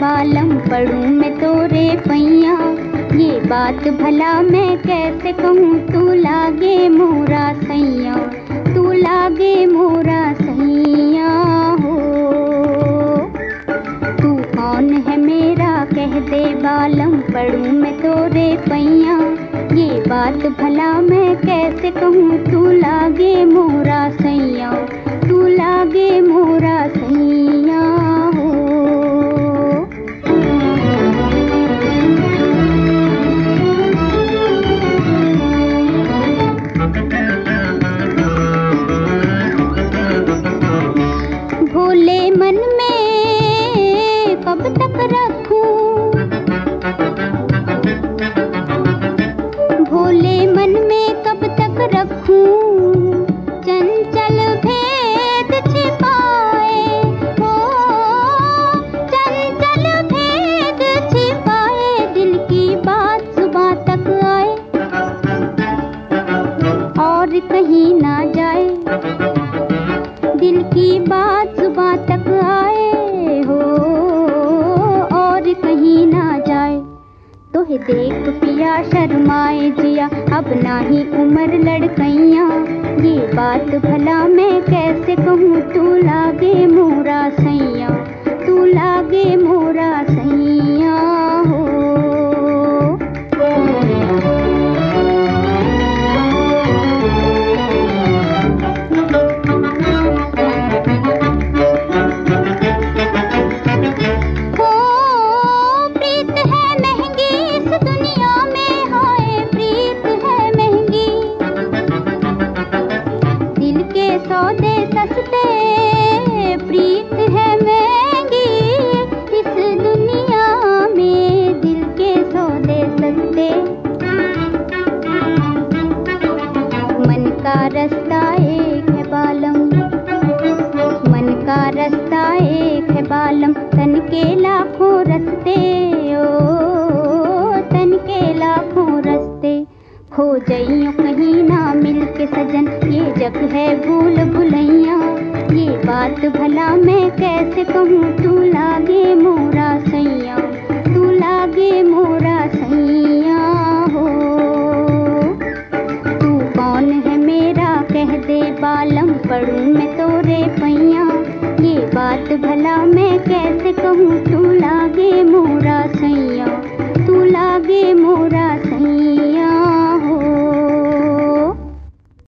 पढ़ूं मैं तोरे पैया। ये बात भला मैं कैसे कहूँ? तू लागे मोरा सैया, तू लागे मोरा सैया हो। तू कौन है मेरा? कह दे बालम पढ़ूं मैं तोरे पैया। ये बात भला मैं कैसे कहूँ? तू लागे मोरा सैया, तू लागे मोरा की बात सुबह तक आए हो और कहीं ना जाए। तो है देख पिया, शर्माए जिया, अब ना ही उम्र लड़कैया। ये बात भला मैं कैसे कहूँ, तू लागे मोरा सैया। सौदे सस्ते प्रीत है महँगी। इस दुनिया में दिल के सौदे सस्ते। मन का रास्ता एक है बालम। मन का रास्ता एक है बालम। तन के लाखों रस्ते। जग है भूल भुलैया ये बात भला मैं कैसे कहूँ? तू लागे